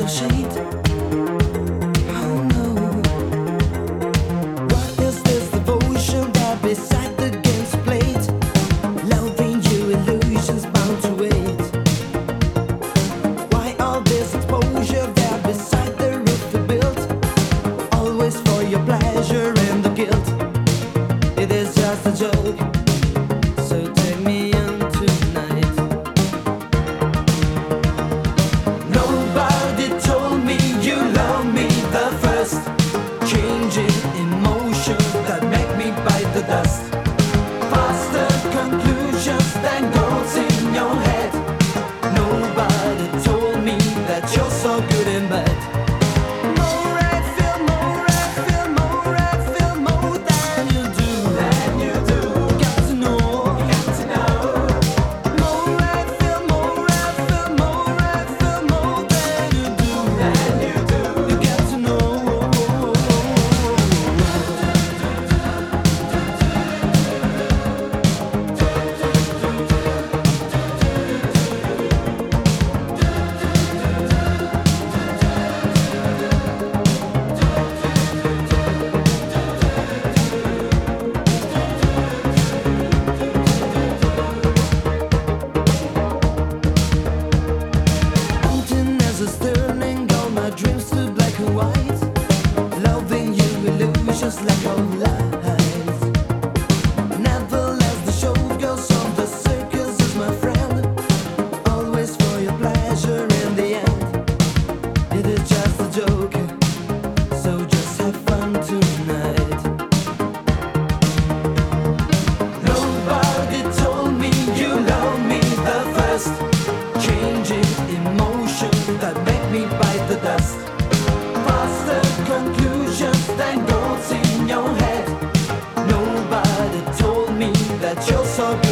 so sweet. Faster conclusions than goals you're so good.